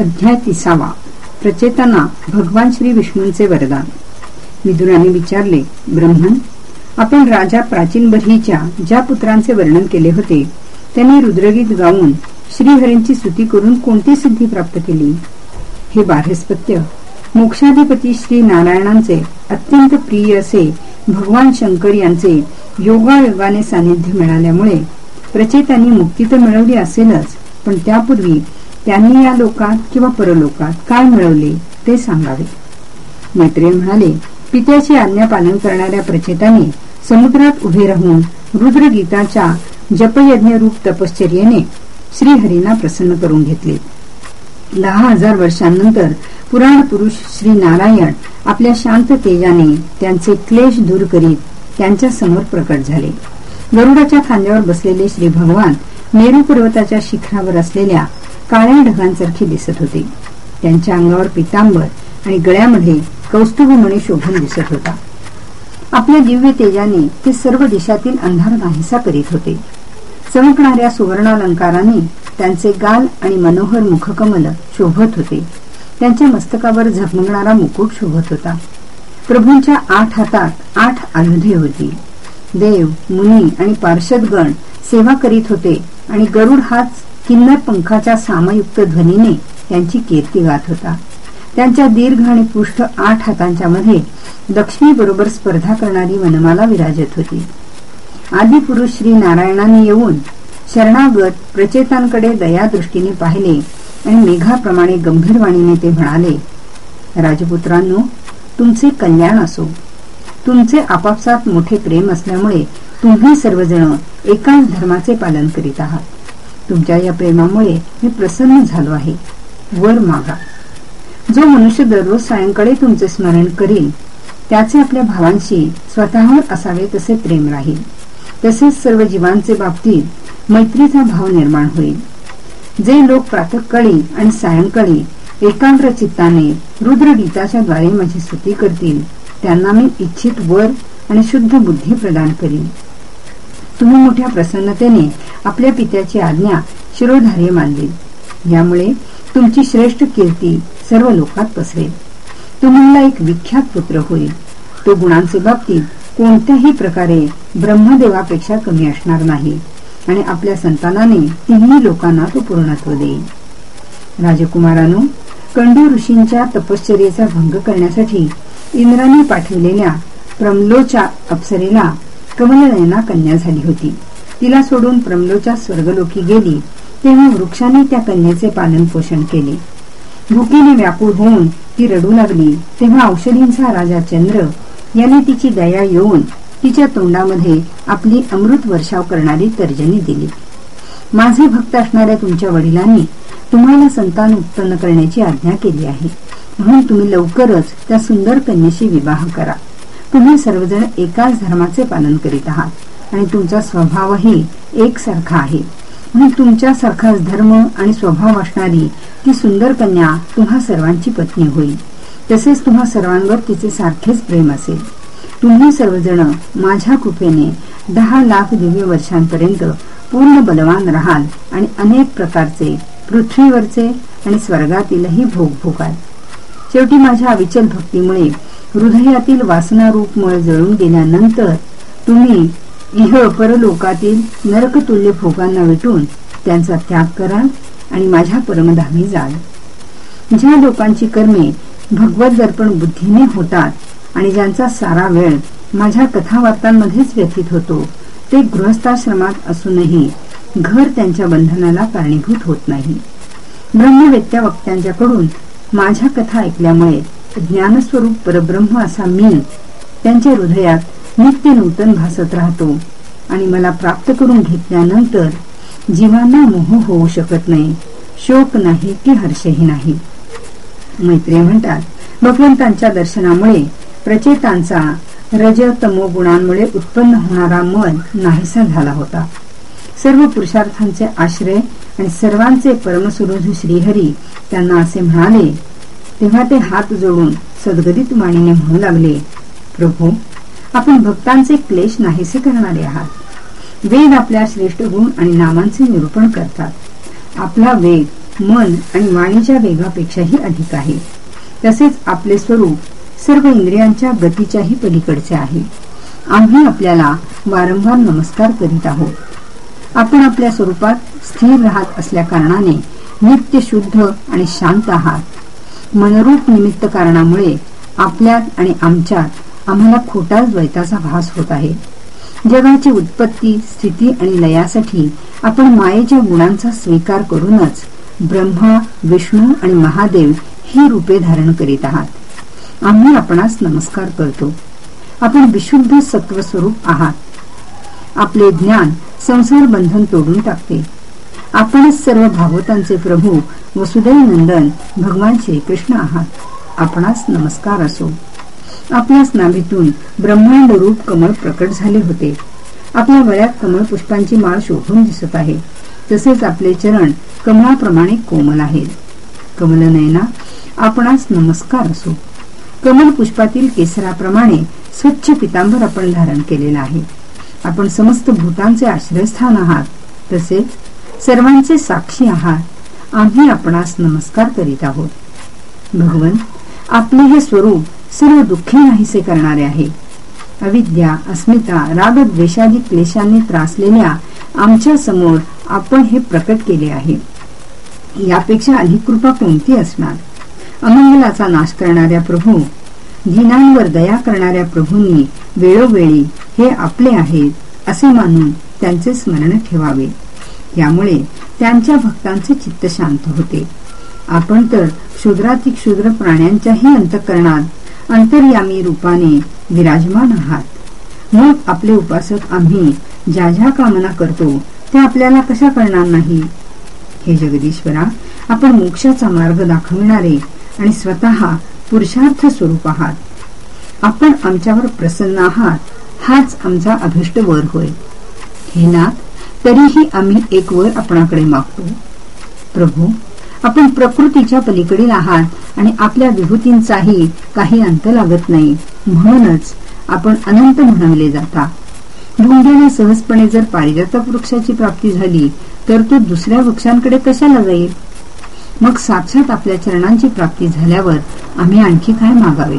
अध्याय तिसावा. प्रचेताना भगवान श्री विष्णूंचे वरदान. मिदुराने विचारले ब्रह्मन आपण राजा प्राचीन बर्हीच्या ज्या पुत्रांचे वर्णन केले होते त्यांनी रुद्रगीत गाऊन श्रीहरींची स्तुती करून कोणती सिद्धी प्राप्त केली? हे बारहस्पत्य मोक्षाधिपती श्री नारायणांचे अत्यंत प्रिय असे भगवान शंकर यांचे योगायोगाने सानिध्य मिळाल्यामुळे प्रचेतांनी मुक्ती तर मिळवली असेलच पण त्यापूर्वी त्यांनी या लोकात किंवा परलोकात काय मिळवले ते सांगावे. मैत्रिय म्हणाले पित्याची आज्ञा पालन करणाऱ्या प्रचेताने समुद्रात उभे राहून रुद्रगीताच्या जपयज्ञ रूप तपश्चर्येने श्रीहरींना प्रसन्न करून घेतले. दहा हजार वर्षांनंतर पुराण पुरुष श्री नारायण आपल्या शांत तेजाने त्यांचे क्लेश दूर करीत त्यांच्यासमोर प्रकट झाले. गरुडाच्या खांद्यावर बसलेले श्री भगवान मेरू पर्वताच्या शिखरावर असलेल्या काळ्या ढगांसारखी दिसत होते. त्यांच्या अंगावर पितांबर आणि गळ्यामध्ये कौस्तुभमणी शोभून दिसत होता. आपल्या दिव्य तेजाने ते सर्व दिशातील अंधार नाहीसा करीत होते. चमकणाऱ्या सुवर्णालंकाराने त्यांचे गाल आणि मनोहर मुखकमल शोभत होते. त्यांच्या मस्तकावर झगमगणारा मुकुट शोभत होता. प्रभूंच्या आठ हातात आठ आयुधे होती. देव मुनी आणि पार्षदगण सेवा करीत होते आणि गरुड हाच किन्नर पंखाच्या सामयुक्त ध्वनीने त्यांची कीर्ती गात होता. त्यांच्या दीर्घ आणि पृष्ठ आठ हातांच्या मध्ये दक्षिणी बरोबर स्पर्धा करणारी वनमाला विराजत होती. आदिपुरुष श्री नारायणाने येऊन शरणागत प्रचेतांकडे दयादृष्टीने पाहिले आणि मेघाप्रमाणे गंभीरवाणीने ते म्हणाले राजपुत्रांनो तुमचे कल्याण असो. तुमचे आपापसात मोठे प्रेम असल्यामुळे तुम्ही सर्वजण एकाच धर्माचे पालन करीत आहात. तुमच्या या प्रेमामुळे मी प्रसन्न झालो आहे. वर मागा. जो मनुष्य दररोज सायंकाळी तुमचे स्मरण करील त्याचे आपल्या भावांशी स्वतःवर असावे तसे प्रेम राहील. तसेच सर्व जीवांचे बाबतीत मैत्रीचा भाव निर्माण होईल. जे लोक प्रातकाळी आणि सायंकाळी एकाग्र चित्ताने रुद्रगीताच्या द्वारे माझी स्तुती करतील त्यांना मी इच्छित वर आणि शुद्ध बुद्धी प्रदान करीन तुम्ही मोठ्या प्रसन्नतेने आपल्या पित्याची आज्ञा शिरोधार्य मानली. यामुळे तुमची श्रेष्ठ कीर्ती सर्व लोकात पसरेल. तुम्हाला एक विख्यात पुत्र होईल. तो गुणांचे बाबतीत कोणत्याही प्रकारे ब्रह्मदेवापेक्षा कमी असणार नाही आणि आपल्या संतानाने तिन्ही लोकांना तो पूर्णत्व देईल. राजकुमारानो कंडू ऋषींच्या तपश्चर्याचा भंग करण्यासाठी इंद्राने पाठवलेल्या प्रमलोच्या अप्सरेला कमलनयना कन्या झाली होती. तिला सोडून प्रमलोच्या स्वर्गलोकी गेली तेव्हा वृक्षाने त्या कन्येचे पालन पोषण केले. भुकीने व्याकुळ होऊन ती रडू लागली तेव्हा औषधींचा राजा चंद्र याने तिची दया येऊन तिच्या तोंडामध्ये आपली अमृत वर्षाव करणारी तर्जनी दिली. माझे भक्त असणाऱ्या तुमच्या वडिलांनी तुम्हाला संतान उत्पन्न करण्याची आज्ञा केली आहे. म्हणून तुम्ही लवकरच त्या सुंदर कन्येशी विवाह करा. तुम्ही सर्वजण एकाच धर्माचे पालन करीत आहात आणि तुमचा स्वभावही एकसारखा आहे. म्हणून तुमच्यासारखाच धर्म आणि स्वभाव असणारी ती सुंदर कन्या तुम्हा सर्वांची पत्नी होईल. तसेच तुम्हा सर्वांवर तिचे सारखेच प्रेम असेल. तुम्ही सर्वजण माझ्या कृपेने दहा लाख दिव्य वर्षांपर्यंत पूर्ण बलवान राहाल आणि अनेक प्रकारचे पृथ्वीवरचे आणि स्वर्गातीलही भोग भोगाल. शेवटी माझ्या अविचल भक्तीमुळे हृदयातील वासनारूप मळ जळून गेल्यानंतर तुम्ही इह परलोकातील नरकतुल्य भोगांना विटून त्यांचा त्याग करा आणि माझ्या परमधामी जाल. ज्या लोकांची कर्मे भगवत दर्पण बुद्धीने होतात आणि ज्यांचा सारा वेळ माझ्या कथावार्तांमध्येच व्यथित होतो ते गृहस्थाश्रमात असूनही घर त्यांच्या बंधनाला कारणीभूत होत नाही. ब्रह्मवेत्या वक्त्यांच्याकडून माझ्या कथा ऐकल्यामुळे ज्ञानस्वरूप परब्रह्म असा मी त्यांच्या हृदयात नित्य नूतन भासत राहतो आणि मला प्राप्त करून घेतल्यानंतर जीवांना मोह होऊ शकत नाही शोक नाही की हर्षही नाही. मैत्री म्हणतात भगवंतांच्या दर्शनामुळे प्रचेतांचा रज तमो गुणांमुळे उत्पन्न होणारा मन नाहीसा झाला होता. सर्व पुरुषार्थांचे आश्रय आणि सर्वांचे परमसुरोध श्रीहरी त्यांना असे म्हणाले तेव्हा ते हात जोडून सद्गदित माणीने म्हणू लागले प्रभू आपण भक्तांचे क्लेश नाहीसे करणारे आहात. वेद आपल्या श्रेष्ठ गुण आणि नामांचे निरूपण करतात. आपला वेग मन आणि वाणीच्या वेगापेक्षाही अधिक आहे. तसेच आपले स्वरूप सर्व इंद्रियांच्या गतीच्याही पलीकडचे आहे. आम्ही आपल्याला वारंवार नमस्कार करीत आहोत. आपण आपल्या स्वरूपात स्थिर राहत असल्या कारणाने नित्य शुद्ध आणि शांत आहात. मनरूप निमित्त कारणामुळे आपल्यात आणि आमच्यात आम्हाला खोटा द्वैताचा भास होत आहे. जगाची उत्पत्ती स्थिती आणि लयासाठी आपण मायेच्या गुणांचा स्वीकार करूनच ब्रह्मा विष्णू आणि महादेव ही रूपे धारण करीत आहात. आम्ही आपणास नमस्कार करतो. आपण विशुद्ध सत्वस्वरूप आहात. आपले ज्ञान संसार बंधन तोडून टाकते. आपणच सर्व भागवतांचे प्रभू वसुदैव नंदन भगवान श्रीकृष्ण आहात. आपणास नमस्कार असो. आपल्या स्नाभीतून ब्रह्मांड रूप कमळ प्रकट झाले होते. आपल्या वयात कमळ पुष्पांची माळ शोभून दिसत आहे. तसेच आपले चरण कमळाप्रमाणे कोमल आहेत कमलनयना आपणास नमस्कार असो. कमल पुष्पातील केसराप्रमाणे स्वच्छ पितांबर आपण धारण केलेला आहे. आपण समस्त भूतांचे आश्रयस्थान आहात. तसेच सर्वांचे साक्षी आहात. आम्ही आपणास नमस्कार करीत आहोत. भगवन आपले हे स्वरूप सर्व दुःखी नाहीसे करणारे आहे. अविद्या अस्मिता रागद्वेषादी क्लेशांनी त्रासलेल्या आमच्यासमोर आपण हे प्रकट केले आहे. यापेक्षा अधिक कृपा कोणती असणार? अमंगलाचा नाश करणाऱ्या प्रभू जिनांवर दया करणाऱ्या प्रभूंनी वेळोवेळी हे आपले आहेत असे मानून त्यांचे स्मरण ठेवावे. यामुळे त्यांच्या भक्तांचे चित्त शांत होते. आपण तर क्षुद्राती क्षुद्र प्राण्यांच्याही अंतकरणात अंतर्यामी रूपाने विराजमान आहात. मग आपले उपासक आम्ही ज्या ज्या कामना करतो त्या आपल्याला कशा करणार नाही? हे जगदीश्वरा आपण मोक्षाचा मार्ग दाखविणारे आणि स्वतः पुरुषार्थ स्वरूप आहात. आपण आमच्यावर प्रसन्न आहात हाच आमचा अभिष्ट वर होय. हे नाथ तरीही आम्ही एक वर आपणाकडे मागतो. प्रभू आपण प्रकृतीच्या पलीकडील आहात आणि आपल्या विभूतींचाही काही अंत लागत नाही. म्हणूनच आपण अनंत म्हणवले जाता. भुंग्याने सहजपणे जर पारिजातक वृक्षाची प्राप्ती झाली तर तो दुसऱ्या वृक्षांकडे कशाला जाईल? मग साक्षात आपल्या चरणांची प्राप्ती झाल्यावर आम्ही आणखी काय मागावे?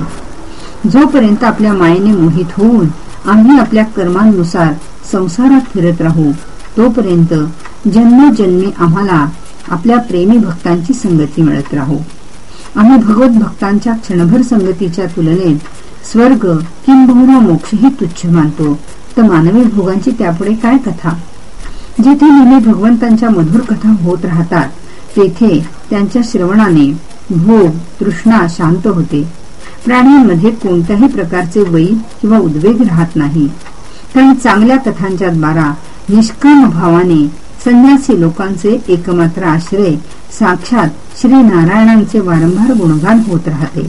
जोपर्यंत आपल्या मायेने मोहित होऊन आम्ही आपल्या कर्मांनुसार संसारात फिरत राहू तोपर्यंत जन्मजन्मी आम्हाला आपल्या प्रेमी भक्तांची संगती मिळत राहू. आम्ही भगवत भक्तांच्या क्षणभर संगतीच्या तुलनेत स्वर्ग किंबहुना मोक्षही तुच्छ मानतो. तर मानवी भोगांची त्यापुढे काय कथा? जिथे नेहमी भगवंतांच्या मधुर कथा होत राहतात तेथे त्यांच्या श्रवणाने भोग तृष्णा शांत होते. प्राण्यांमध्ये कोणत्याही प्रकारचे वैर किंवा उद्वेग राहत नाही. कारण चांगल्या कथांच्या द्वारा निष्काम भावाने संन्यासी लोकांचे एकमात्र आश्रय साक्षात श्री नारायणांचे वारंवार गुणगान होत राहते.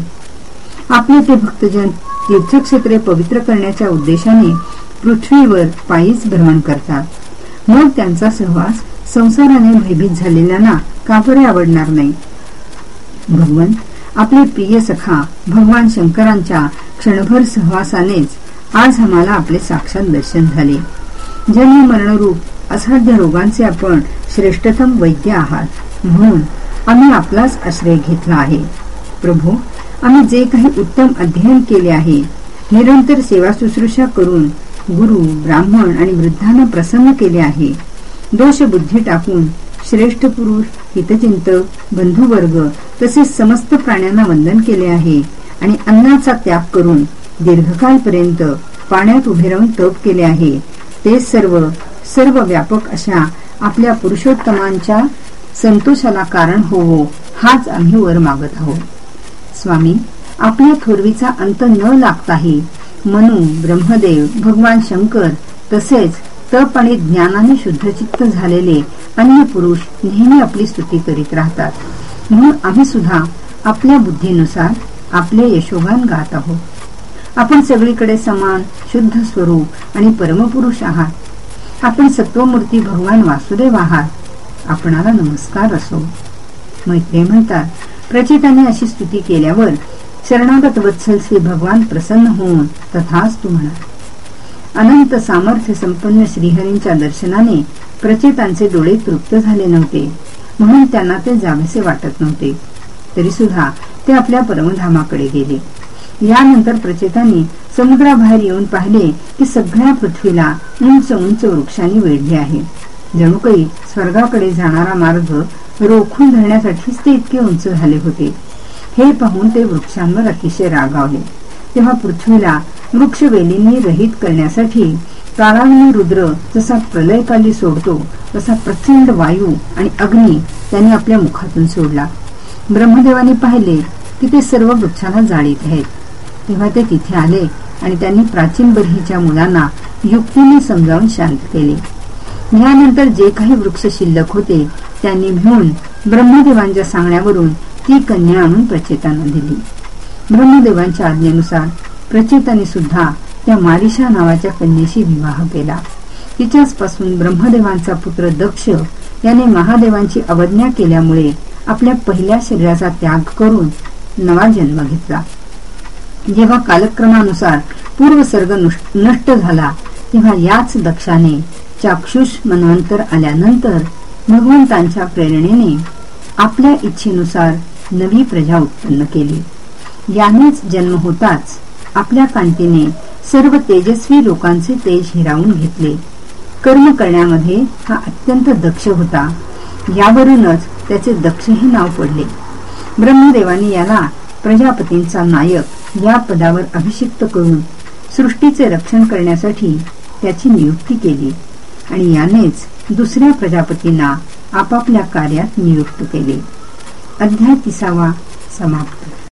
आपले ते भक्तजन तीर्थक्षेत्रे पवित्र करण्याच्या उद्देशाने पृथ्वीवर पायीच भ्रमण करतात. मग त्यांचा सहवास संसाराने भयभीत झालेल्यांना काबरे आवडणार नाही. भगवंत आपले प्रिय सखा भगवान शंकरांच्या क्षणभर सहवासानेच आज आम्हाला आपले साक्षात दर्शन झाले. जन्म मरणरूप असाध्य रोगांचे आपण श्रेष्ठतम वैद्य आहात. म्हणून आम्ही आपलाच आश्रय घेतला आहे. प्रभू आम्ही जे काही उत्तम अध्ययन केले आहे निरंतर सेवा शुश्रूषा करून गुरु ब्राह्मण आणि वृद्धांना प्रसन्न केले आहे. दोष बुद्धी टाकून श्रेष्ठ पुरुष हितचिंतक बंधुवर्ग तसेच समस्त प्राण्यांना वंदन केले आहे आणि अन्नाचा त्याग करून दीर्घकालपर्यंत पाण्यात उभे राहून तप केले आहे. ते सर्व सर्व व्यापक अशा आपल्या पुरुषोत्तमांच्या संतोषाला कारण होवो हाच आम्ही वर मागत आहोत. स्वामी आपल्या थोरवीचा अंत न लागताही मनु ब्रह्मदेव भगवान शंकर तसेच तप आणि ज्ञानाने शुद्धचित्त झालेले अन्य पुरुष नेहमी आपली स्तुती करीत राहतात. म्हणून आम्ही सुद्धा आपल्या बुद्धीनुसार आपले यशोगान गात आहोत. आपण सगळीकडे समान शुद्ध स्वरूप आणि परमपुरुष आहात. आपण सत्वमूर्ती भगवान वासुदेव आहात. आपणाला नमस्कार असो. मैत्री म्हणतात प्रचिताने अशी स्तुती केल्यावर शरणागत वत्सल श्री भगवान प्रसन्न होऊन तथाच तू म्हणा अनंत सामर्थ्य संपन्न श्रीहरींच्या दर्शनाने प्रचेतांचे डोळे तृप्त झाले नव्हते. म्हणून त्यांना ते जावेसे वाटत नव्हते. तरी सुद्धा ते आपल्या परमधामाकडे गेले. यानंतर प्रचेतांनी समुद्राबाहेर येऊन पाहिले की सगळ्या पृथ्वीला उंच उंच वृक्षांनी वेढले आहे. जणू काही स्वर्गाकडे जाणारा मार्ग रोखून धरण्यासाठीच ते इतके उंच झाले होते. हे पाहून ते वृक्षांवर अतिशय रागावले तेव्हा पृथ्वीला वृक्षवेलींनी रहित करण्यासाठी काळाग्नी रुद्र जसा प्रलयकाली सोडतो तसा प्रचंड वायू आणि अग्नी त्यांनी आपल्या मुखातून सोडला. ब्रह्मदेवाने पाहिले की ते सर्व वृक्षांना जाळीत आहेत. तेव्हा ते तिथे आले आणि त्यांनी प्राचीन बर्हीच्या मुलांना युक्तीने समजावून शांत केले. यानंतर जे काही वृक्ष शिल्लक होते त्यांनी मिळून ब्रह्मदेवांच्या सांगण्यावरून ती कन्या आणून प्रचेतांना दिली. ब्रह्मदेवांच्या आज्ञेनुसार प्रचेताने सुद्धा त्या मारिशा नावाच्या कन्येशी विवाह केला. तिच्याच पासून ब्रह्मदेवांचा पुत्र दक्ष याने महादेवांची अवज्ञा केल्यामुळे आपल्या पहिल्या शरीराचा त्याग करून नवा जन्म घेतला. जेव्हा कालक्रमानुसार पूर्वसर्ग नष्ट झाला तेव्हा याच दक्षाने चाक्षुष मनवंतर आल्यानंतर भगवंतांच्या प्रेरणेने आपल्या इच्छेनुसार नवी प्रजा उत्पन्न केली. यानेच जन्म होताच आपल्या कांतीने सर्व तेजस्वी लोकांचे तेज हिरावून घेतले. कर्म करण्यामध्ये हा अत्यंत दक्ष होता. यावरूनच त्याचे दक्ष हे नाव पडले. ब्रह्मदेवाने याला प्रजापतींचा नायक या पदावर अभिषिक्त करून सृष्टीचे रक्षण करण्यासाठी त्याची नियुक्ती केली आणि यानेच दुसऱ्या प्रजापतींना आपापल्या कार्यात नियुक्त केले. अध्याय तिसावा समाप्त.